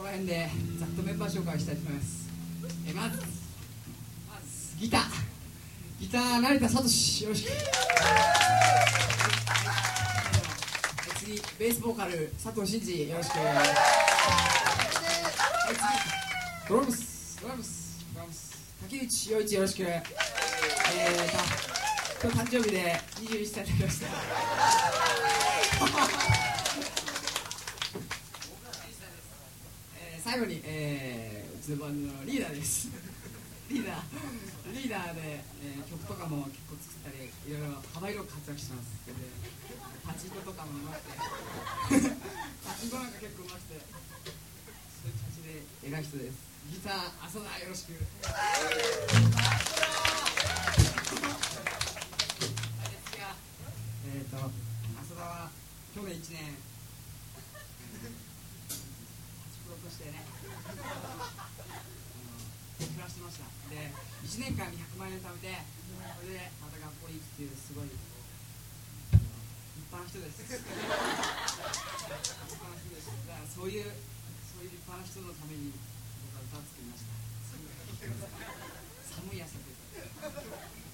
こら辺でざっとメンバー紹介したいと思います。えまずまずギター。ギター成田聡。よろしく。え次ベースボーカル佐藤真二。よろしく。はい次。ドラムス。ドラムス。ドラムス。竹内陽一。よろしく。えー今日誕生日で21歳になりましたえー最後に、えーうちのバンドのリーダーです。リーダーリーダーで、えー曲とかも結構作ったりいろいろ幅広く活躍してます。でパチンコとかもうまくて パチンコなんか結構うまくてそういう感じで偉い人です。ギター浅田よろしく。えっ、と浅田は去年1年プロとしてねあの暮らしてましたで1年間に100万円貯めてそれでまた学校に行くっていうすごいあの立派な人です立派な人ですだからそういうそういう立派な人のために僕は歌を作りました寒い朝とい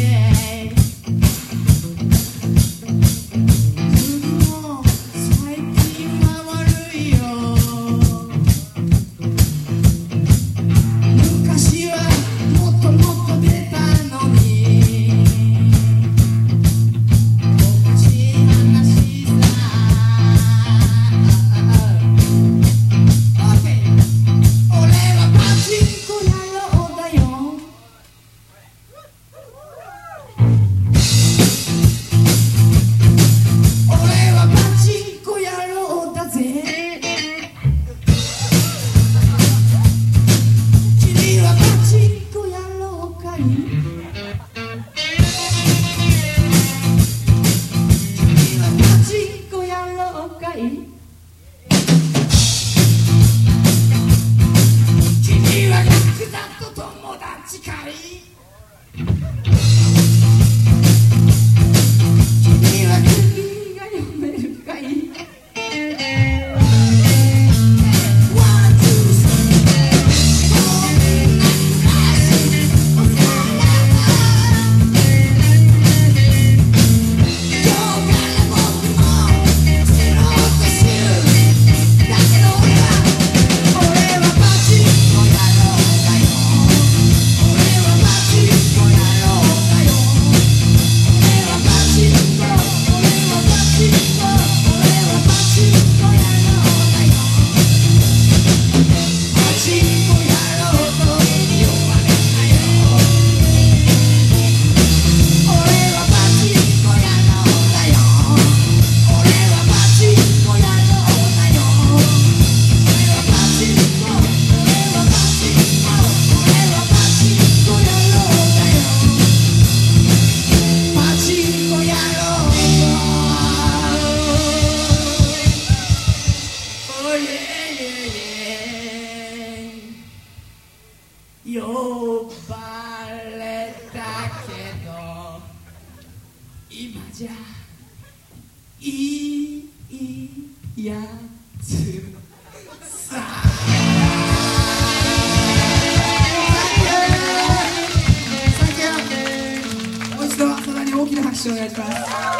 Yeah! ばれたけど今じゃいいやつさ。大きな拍手をお願いします。